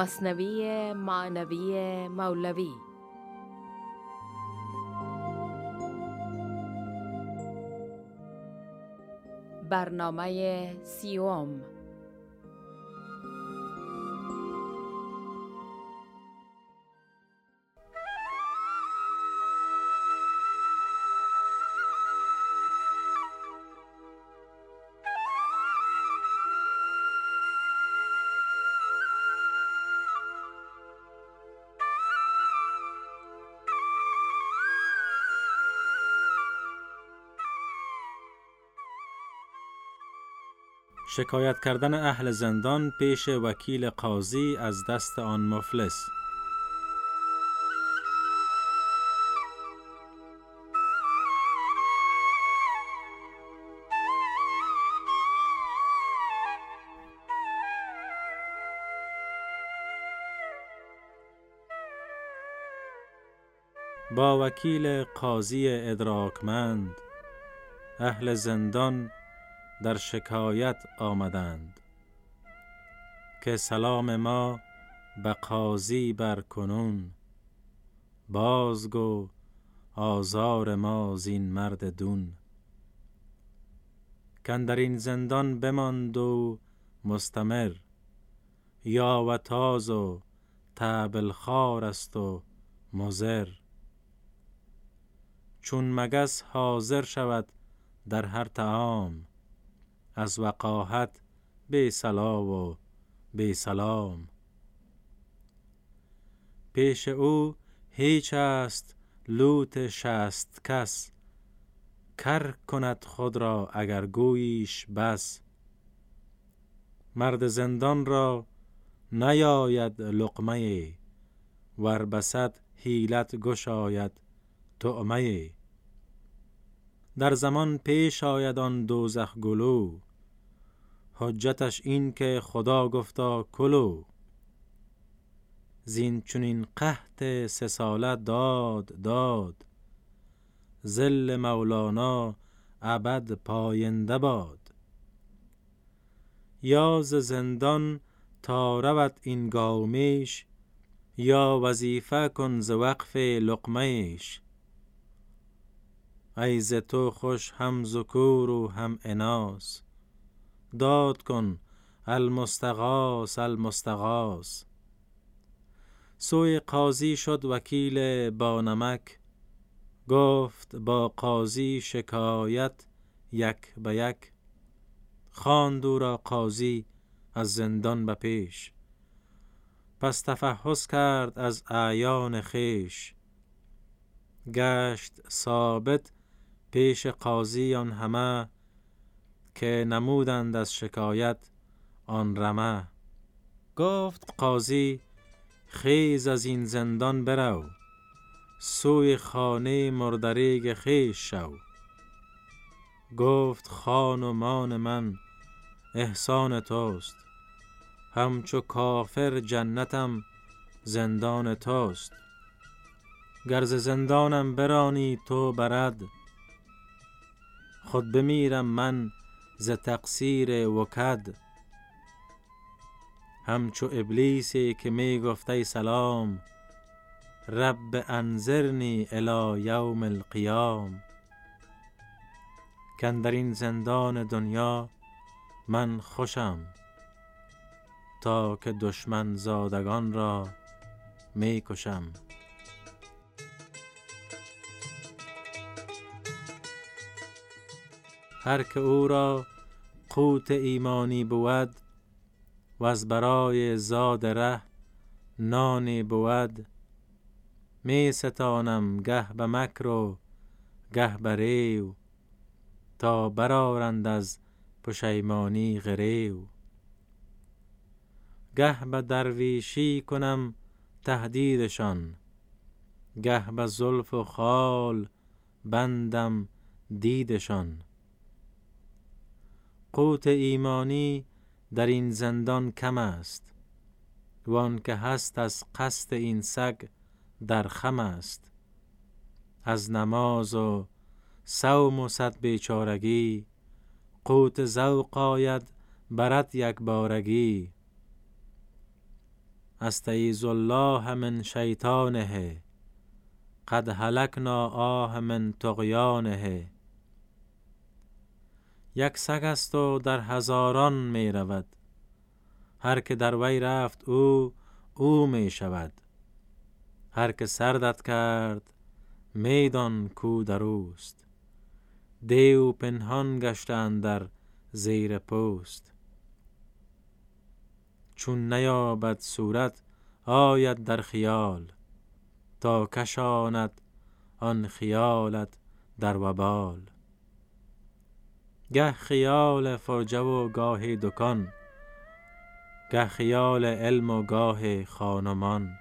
مصنوی معنوی مولوی. برنامه سیوم. شکایت کردن اهل زندان پیش وکیل قاضی از دست آن مفلس. با وکیل قاضی ادراکمند اهل زندان در شکایت آمدند که سلام ما به قاضی بر کنون. بازگو آزار ما زین مرد دون. در این زندان بماند و مستمر یا و تاز و تبل خار است و مزر چون مگس حاضر شود در هر تعام از وقاحت بی سلا و بی سلام. پیش او هیچ است لوت شست کس. کر کند خود را اگر گوییش بس. مرد زندان را نیاید لقمه ور بسد حیلت گشاید طعمه. در زمان پیش آید آن دوزخ گلو. حجتش این که خدا گفتا کلو. زین چونین قحط سه ساله داد داد. زل مولانا ابد پاینده باد. یا ز زندان تا رود این گاومیش یا وظیفه کن ز وقف لقمهش. ای ز تو خوش هم ذکور و هم اناث داد کن المستغاث المستغاث. سوی قاضی شد وکیل با نمک گفت با قاضی شکایت یک به یک. خواند او را قاضی از زندان به پیش. پس تفحص کرد از اعیان خیش. گشت ثابت پیش قاضی آن همه که نمودند از شکایت آن رمه. گفت قاضی خیز از این زندان برو. سوی خانه مردریگ خیش شو. گفت خان و مان من احسان توست. همچو کافر جنتم زندان توست. گر ز زندانم برانی تو برد خود بمیرم من ز تقصیر وکد. همچو ابلیسی که می گفت ای سلام رب انظرنی الی یوم القیام. کاندر این زندان دنیا من خوشم تا که دشمن زادگان را می کشم. هر که او را قوت ایمانی بود و از برای زاد ره نانی بود می ستانم گه به مکر و گه به ریو تا برارند از پشیمانی غریو. گه به درویشی کنم تهدیدشان گه به زلف و خال بندم دیدشان. قوت ایمانی در این زندان کم است وان که هست از قصد این سگ در خم است. از نماز و صوم و صد بیچارگی قوت ذوق آید برد یک بارگی. استعیذ الله من شیطانه قد هلکنا آه من تقیانه یک سگ است و در هزاران می رود. هر که در وی رفت او او می شود. هر که سردت کرد میدان کو در اوست. دیو پنهان گشتن در زیر پوست. چون نیابد صورت آید در خیال. تا کشاند آن خیالت در وبال. گه خیال فرجه و گاه دکان گه خیال علم و گاه خانمان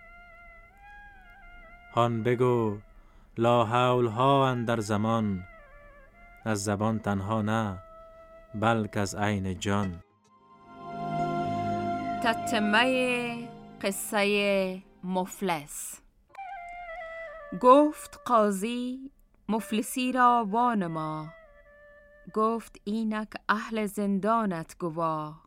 هان بگو لا حول ها اندر زمان از زبان تنها نه بلک از عین جان. تتمه قصه مفلس. گفت قاضی مفلسی را وانما. گفت اینک اهل زندانت گواه.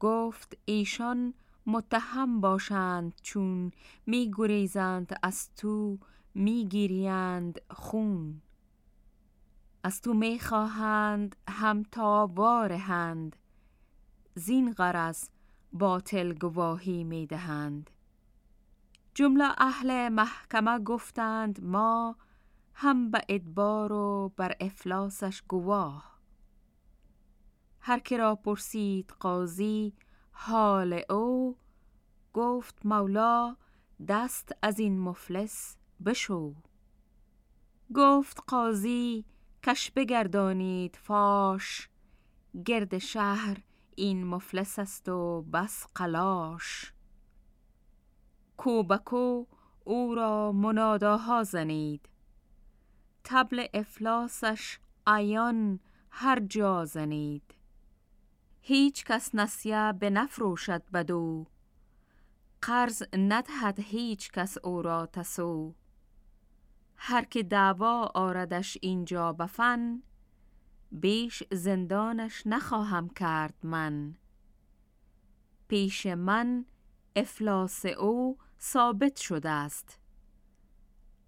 گفت ایشان متهم باشند چون می گریزند از تو می گیریند خون. از تو می خواهند هم تا وارهند. زین غرض باطل گواهی می دهند جمله اهل محکمه گفتند ما هم به ادبار و بر افلاسش گواه. هر که را پرسید قاضی حال او گفت مولا دست از این مفلس بشو. گفت قاضی کش بگردانید فاش گرد شهر این مفلس است و بس قلاش. کوبکو او را مناداها زنید. تبل افلاسش عیان هر جا زنید. هیچ کس نسیه به نفروشد بدو. قرض ندهد هیچ کس او را تسو. هر که دعوا آردش اینجا بفن بیش زندانش نخواهم کرد من. پیش من افلاس او ثابت شده است.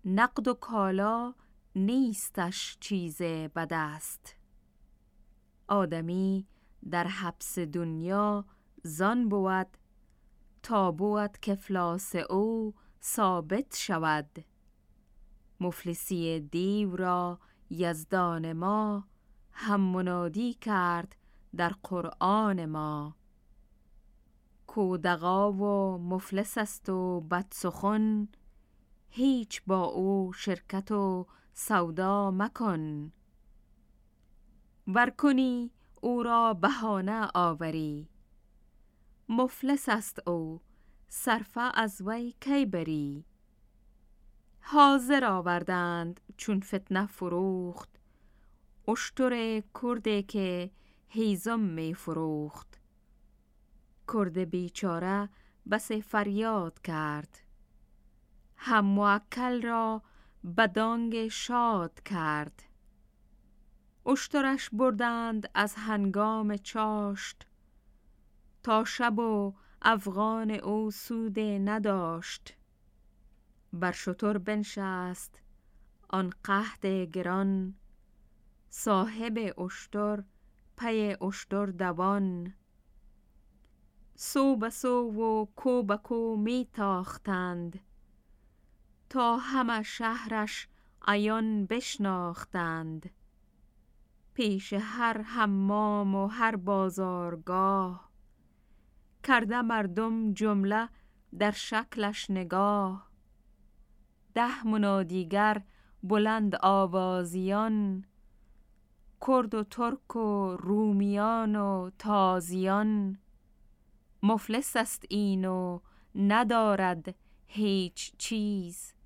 نقد و کالا نیستش چیز بد است. آدمی در حبس دنیا زان بود تا بود که افلاس او ثابت شود. مفلسی دیو را یزدان ما هم منادی کرد در قرآن ما. کودقا و مفلس است و بدسخن هیچ با او شرکت و سودا مکن. ور کنی او را بهانه آوری. مفلس است او صرفه از وی کی بری. حاضر آوردند چون فتنه فروخت. اشتر کرده که هیزم می فروخت. کرد بیچاره بس فریاد کرد. هم موکل را بدانگ شاد کرد. اشترش بردند از هنگام چاشت تا شب و افغان او سود نداشت. بر شتر بنشست آن قهد گران صاحب اشتر پی اشتر دوان. سو به سو و کو به کو می تاختند. تا همه شهرش عیان بشناختند. پیش هر حمام و هر بازارگاه کرده مردم جمله در شکلش نگاه. ده منادیگر بلند آوازیان کرد و ترک و رومیان و تازیان. مفلس است این و ندارد هیچ چیز.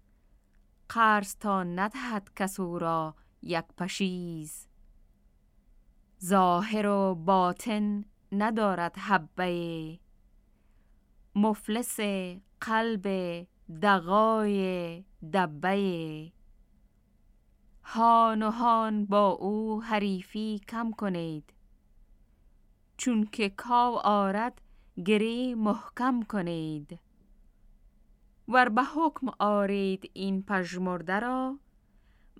قرض تا ندهد کس او را یک پشیز. ظاهر و باطن ندارد حبه مفلس قلب دقای دبه. هان و هان با او حریفی کم کنید چون که کاو آرد گری محکم کنید. ور به حکم آرید این پژمرده را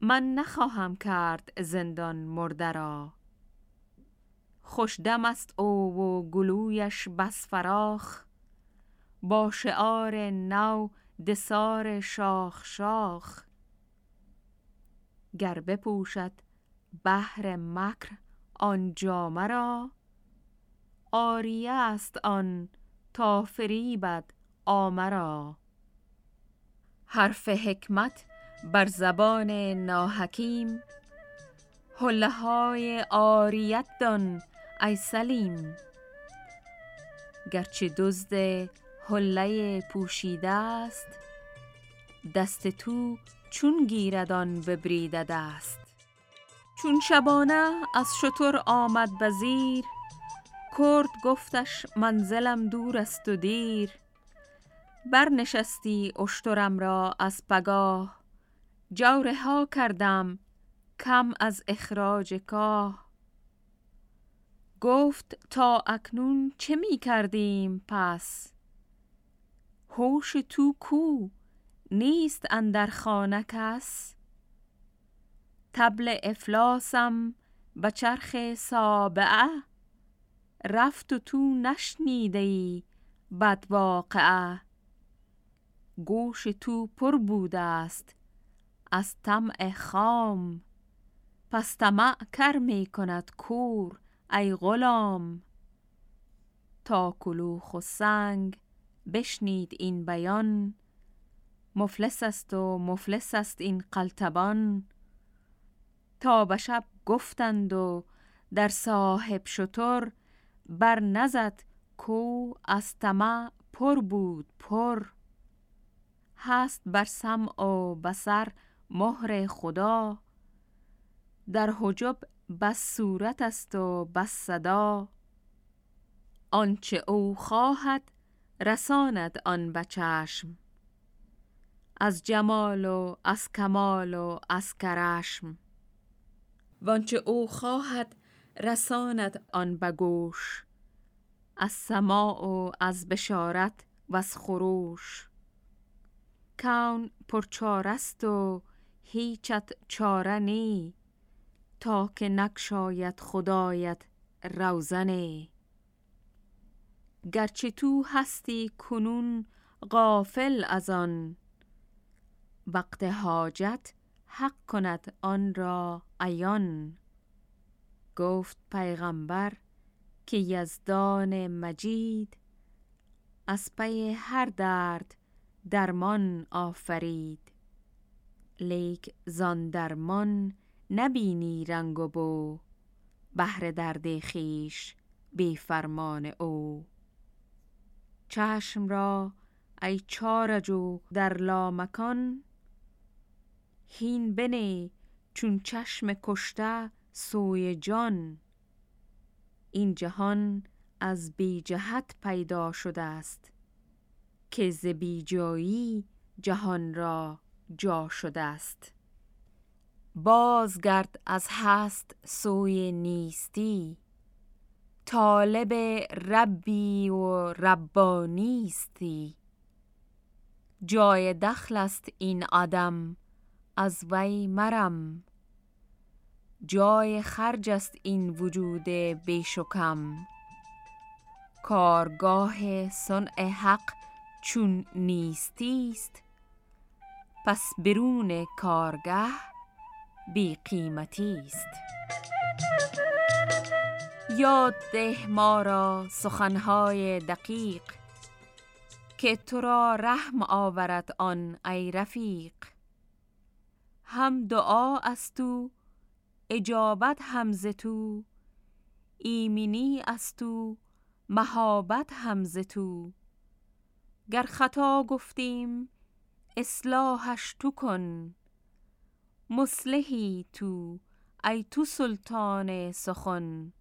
من نخواهم کرد زندان مرده را. خوش دم است او و گلویش بس فراخ با شعار نو دسار شاخ شاخ. گر بپوشد بهر مکر آن جامه را آریه است آن تا فریبد عامه را. حرف حکمت بر زبان ناحکیم. حله های آریت دان ای سلیم. گرچه دزد حله پوشیده است دست تو چون گیرد آن ببریده دست. چون شبانه از شتر آمد وزیر کرد گفتش منزلم دور است و دیر. برنشستی اشترم را از پگاه جوره ها کردم کم از اخراج کاه. گفت تا اکنون چه می کردیم پس؟ هوش تو کو نیست اندر خانه کس؟ تبل افلاسم به چرخ سابعه. رفت و تو نشنیده ای بد واقعه گوش تو پر بوده است از طمع خام. پس طمع کر می کند کور ای غلام. تا کلوخ و سنگ بشنید این بیان. مفلس است و مفلس است این قلتبان. تا به شب گفتند و در صاحب شتر بر نزد کو از طمع پر بود پر. هست بر سمع و بسر مهر خدا. در حجب بس صورت است و بس صدا. آنچه او خواهد رساند آن به چشم. از جمال و از کمال و از کرشم. وانچه او خواهد رساند آن به گوش. از سماع و از بشارت و از خروش. کون پرچارست و هیچت چاره نی. تا که نکشاید خدایت روزنه گرچه تو هستی کنون غافل از آن وقت حاجت حق کند آن را عیان. گفت پیغمبر که یزدان مجید از پی هر درد درمان آفرید. لیک زان درمان نبینی رنگ و بو بهر درد خیش بی فرمان او. چشم را ای چارجو در لامکان هین بنه چون چشم کشته سوی جان. این جهان از بی جهت پیدا شده است. که ز بی جایی جهان را جا شده است بازگرد از هست سوی نیستی طالب ربی و ربانیستی جای دخل است این آدم از وی مرم. جای خرج است این وجود بیشکم کارگاه صنع حق چون نیستیست پس برون کارگه بی قیمتی است یاد ده ما را سخنهای دقیق که تو را رحم آورد آن ای رفیق. هم دعا از تو اجابت همز تو ایمنی از تو مهابت همز تو. گر خطا گفتیم اصلاحش تو کن مصلحی تو ای تو سلطان سخن.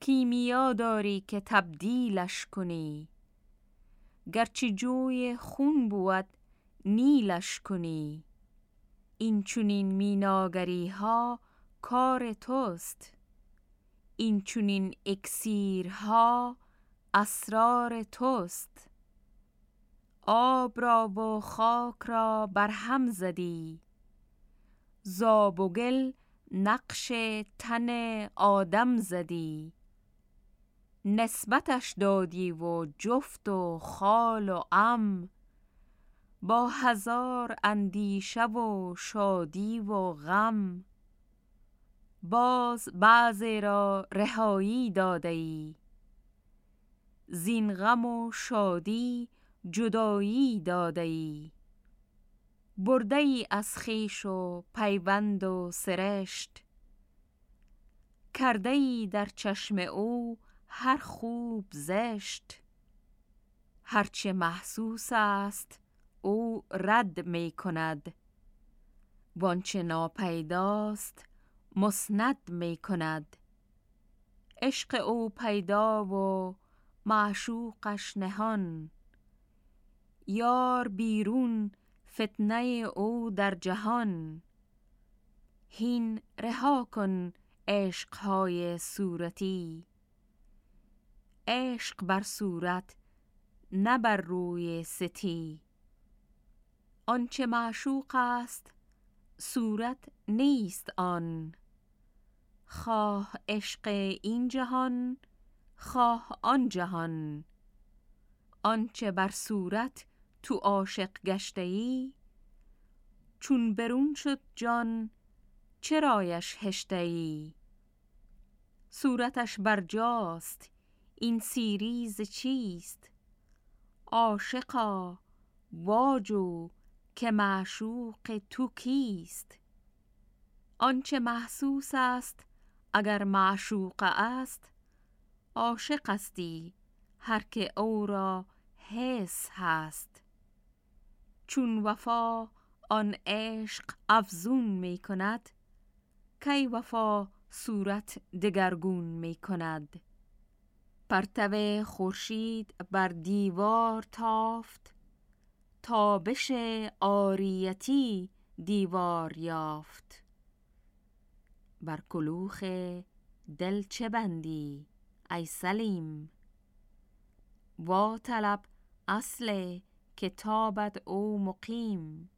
کیمیا داری که تبدیلش کنی گرچه جوی خون بود نیلش کنی. این چونین میناگری ها کار توست این چونین اکسیرها اسرار توست. آب را و خاک را بر هم زدی. زاب و گل نقش تن آدم زدی. نسبتش دادی و جفت و خال و ام با هزار اندیشه و شادی و غم. باز بعضی را رهایی داده ای زین غم و شادی جدایی داده ای برده ای از خیش و پیوند و سرشت. کرده ای در چشم او هر خوب زشت. هرچه محسوس است او رد می کند. وانچه ناپیداست مسند می کند. عشق او پیدا و معشوقش نهان. یار بیرون فتنه او در جهان. هین رها کن عشقهای صورتی. عشق بر صورت نه بر روی ستی. آنچه معشوق است صورت نیست آن. خواه عشق این جهان خواه آن جهان. آنچه بر صورت تو عاشق گشته ای چون برون شد جان چرایش هشته ای صورتش بر جاست این سیریز چیست؟ عاشقا واجو که معشوق تو کیست؟ آنچه محسوس است اگر معشوق است عاشق استی هر که او را حس هست. چون وفا آن عشق افزون می کند کی وفا صورت دگرگون می کند. پرتو خورشید بر دیوار تافت تابش آریتی دیوار یافت. بر کلوخ دل چه بندی ای سلیم؟ وا طلب اصل کتابت او مقیم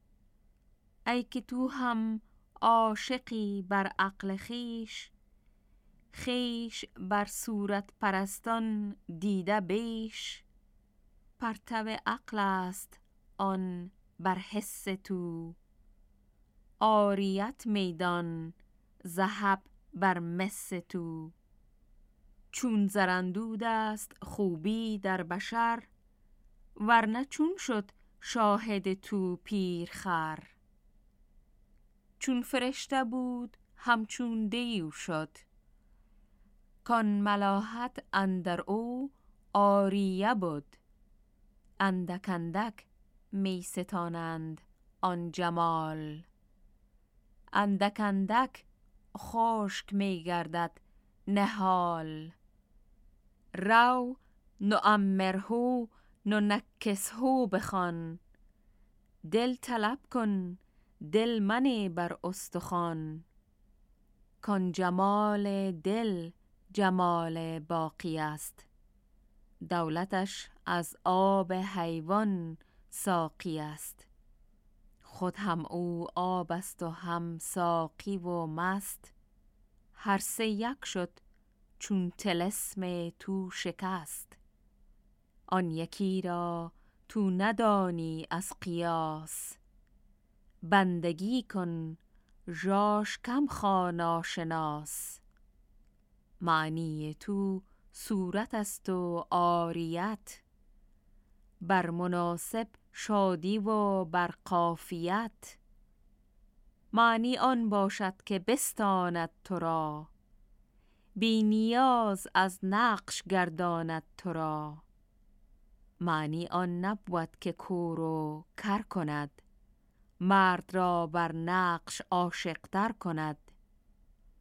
ای که تو هم عاشقی بر عقل خیش خیش بر صورت پرستان دیده بیش. پرتو عقل است آن بر حس تو. آریت میدان زهب بر مس تو. چون زرندود است خوبی در بشر ورنه چون شد شاهد تو پیرخر. چون فرشته بود همچون دیو شد. کان ملاحت اندر او آریه بود اندک اندک می ستانند آن جمال. اندک اندک خشک می گردد نهال. رو نعمرهو ننکسهو بخوان. دل طلب کن دل منه بر استخوان. کان جمال دل جمال باقی است. دولتش از آب حیوان ساقی است. خود هم او آب است و هم ساقی و مست. هر سه یک شد چون تلسم تو شکست. آن یکی را تو ندانی از قیاس. بندگی کن ژاش کم خوان آشناس. معنی تو صورت است و آریت بر مناسب شادی و بر قافیت. معنی آن باشد که بستاند تو را. بی نیاز از نقش گرداند تو را. معنی آن نبود که کور و کر کند. مرد را بر نقش عاشق تر کند.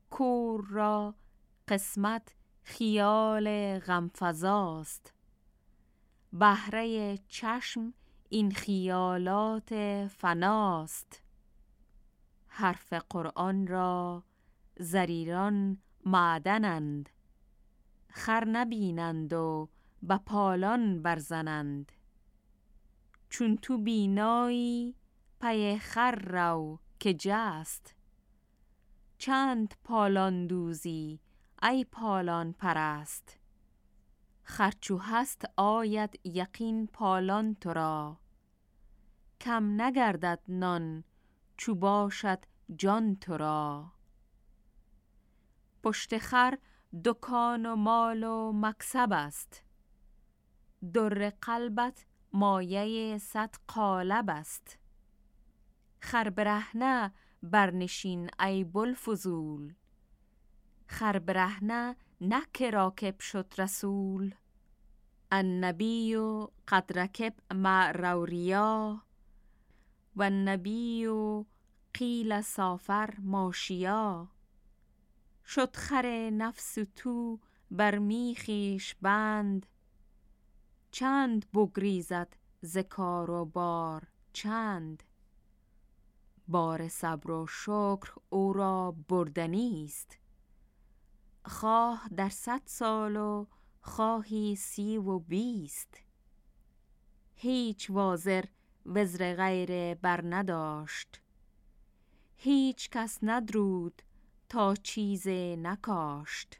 کور را قسمت خیال غمفزاست بهره چشم این خیالات فناست. حرف قرآن را زریران معدنند. خر نبینند و به پالان برزنند چون تو بینایی پی خر رو که جست. چند پالان دوزی ای پالان پرست. خرچو هست آید یقین پالان تو را. کم نگردد نان چو باشد جان تو را. پشت خر دکان و مال و مکسب است. در قلبت مایه صد قالب است. خر برهنه برنشین ای بلفزول خر برهنه نک راکب شد رسول. النبی قد رکب مع روریا و النبی قیل سافر ماشیا شد خر نفس تو بر میخیش بند چند بگریزد ز کار و بار چند؟ بار صبر و شکر او را بردنی است خواه در صد سال و خواهی سی و بیست. هیچ وازر وزر غیر بر نداشت. هیچ کس ندرود تا چیز نکاشت.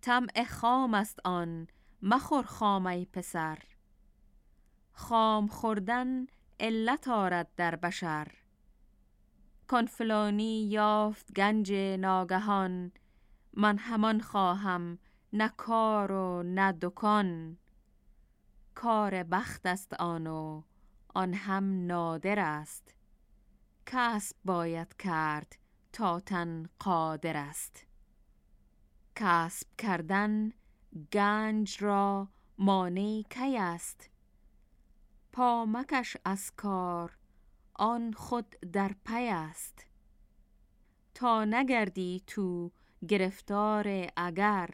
طمع خام است آن مخور خام ای پسر. خام خوردن علت آرد در بشر. کان فلانی یافت گنج ناگهان من همان خواهم نه کار و نه دکان. کار بخت است آن و آن هم نادر است. کسب باید کرد تا تن قادر است. کسب کردن گنج را مانع کی است؟ پامکش از کار آن خود در پی است. تا نگردی تو گرفتار اگر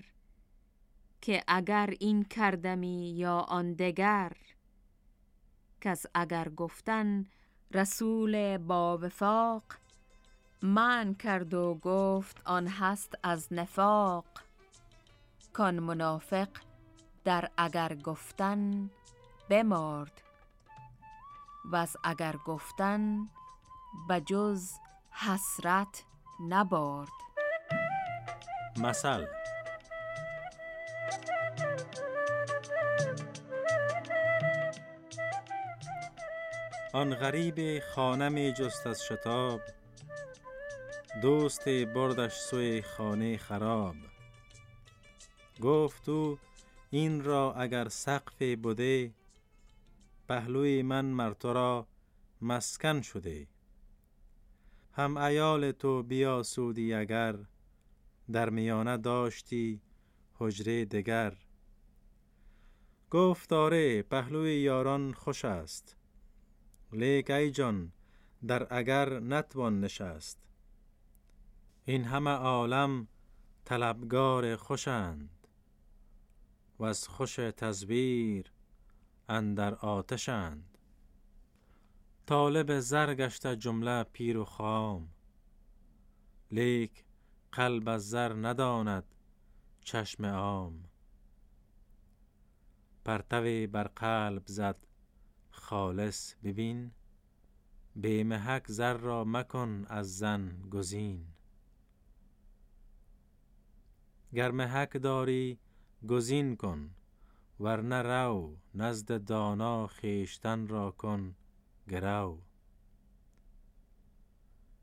که اگر این کردمی یا آن دگر. کس اگر گفتن رسول با وفاق من کرد و گفت آن هست از نفاق. کان منافق در اگر گفتن بمرد و از اگر گفتن بجز حسرت نبرد مثل آن غریب خانه می جست از شتاب دوست بردش سوی خانه خراب. گفت او این را اگر سقف بوده پهلوی من مر را مسکن شده. هم ایال تو بیا سودی اگر در میانه داشتی حجره دگر. گفت آره پهلوی یاران خوش است. لیک ای جان در اگر نتوان نشست. این همه عالم طلبگار خوشند. و از خوش تزویر اندر آتشند. طالب زر گشته جمله پیر و خام. لیک قلب از زر نداند چشم عام. پرتوی بر قلب زد خالص ببین به محک زر را مکن از زن گزین. گر محک داری گزین کن ورنه رو نزد دانا خیشتن را کن گرو.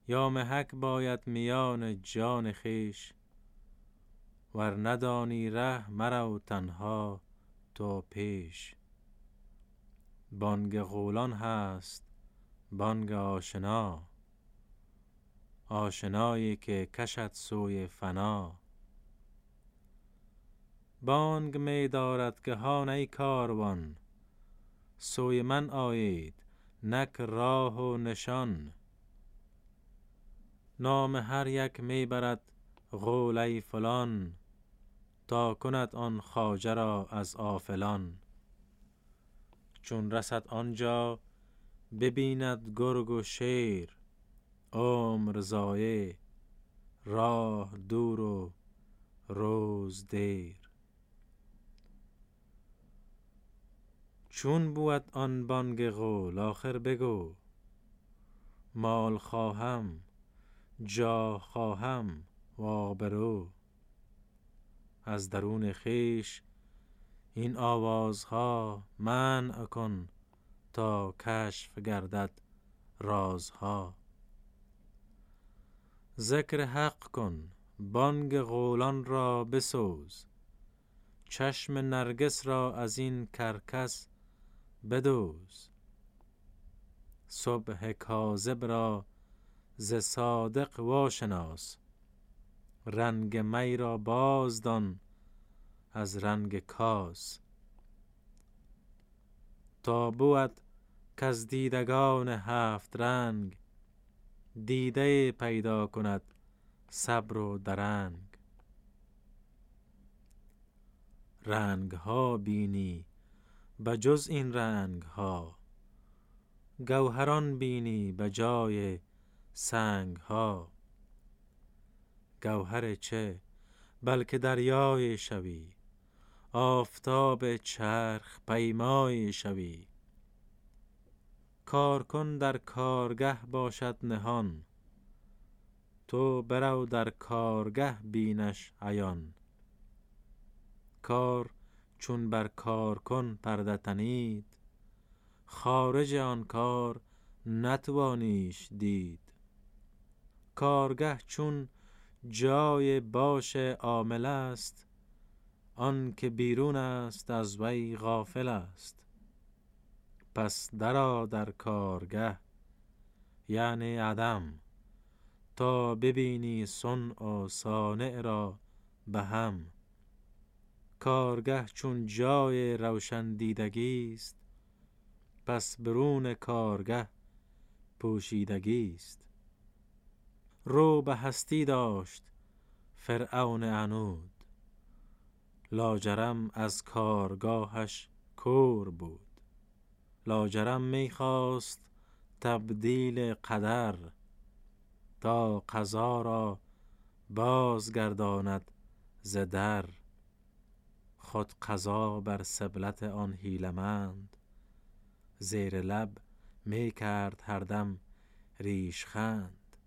یا محک باید میان جان خیش ور ندانی ره مرو تنها تو پیش. بانگ غولان هست بانگ آشنا آشنایی که کشد سوی فنا. بانگ می دارد که هان ای کاروان. سوی من آیید نک راه و نشان. نام هر یک می برد غول فلان. تا کند آن خواجه را از آفلان. چون رسد آنجا ببیند گرگ و شیر. عمر ضایع راه دور و روز دیر. چون بود آن بانگ غول آخر بگو. مال خواهم جا خواهم و آبرو. از درون خیش این آوازها منع کن تا کشف گردد رازها. ذکر حق کن بانگ غولان را بسوز. چشم نرگس را از این کرکس بدوز. صبح کاذب را ز صادق واشناس. رنگ می را بازدان از رنگ کاس. تا بود کز دیدگان هفت رنگ دیده پیدا کند صبر و درنگ. رنگ ها بینی به جز این رنگ ها گوهران بینی به جای سنگ ها گوهر چه؟ بلکه دریای شوی آفتاب چرخ پیمای شوی. کار کن در کارگه باشد نهان تو برو در کارگه بینش عیان. کار چون بر کار کن پرده تنید. خارج آن کار نتوانیش دید. کارگه چون جای باش عامل است آن که بیرون است از وی غافل است. پس درآ در کارگه یعنی عدم تا ببینی صنع و صانع را به هم. کارگه چون جای روشن دیدگی است پس برون کارگه پوشیدگی است. رو به هستی داشت فرعون عنود لاجرم از کارگاهش کور بود. لاجرم می خواست تبدیل قدر تا قضا را بازگرداند ز در. خود قضا بر سبلت آن هیلمند زیر لب می کرد هر دم ریشخند.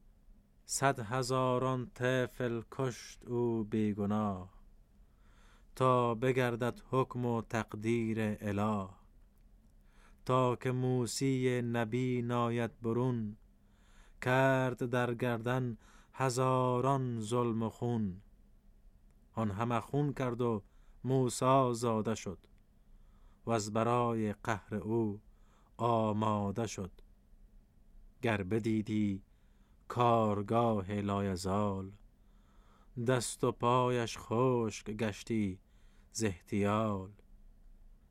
صد هزاران طفل کشت او بی گناه تا بگردد حکم و تقدیر اله. تا که موسی نبی ناید برون کرد در گردن هزاران ظلم و خون. آن همه خون کرد و موسی زاده شد وز برای قهر او آماده شد. گر بدیدی کارگاه لایزال دست و پایش خشک گشتی ز احتیال.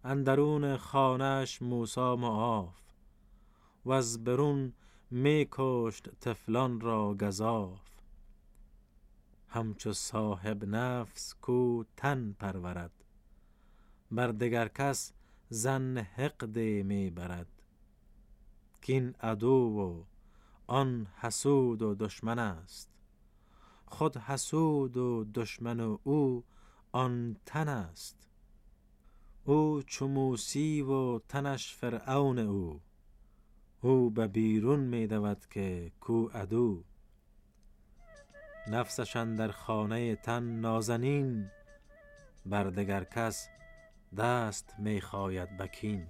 اندرون خانه ش موسی معاف وز برون می کشت طفلان را گزاف. همچو صاحب نفس کو تن پرورد بر دگر کس ظن حقدی می برد. کین عدو و آن حسود و دشمن است خود حسود و دشمن او آن تن است. او چو موسی و تنش فرعون او او به بیرون می دود که کو عدو. نفسش اندر خانه تن نازنین بر دگر کس دست می خاید به کین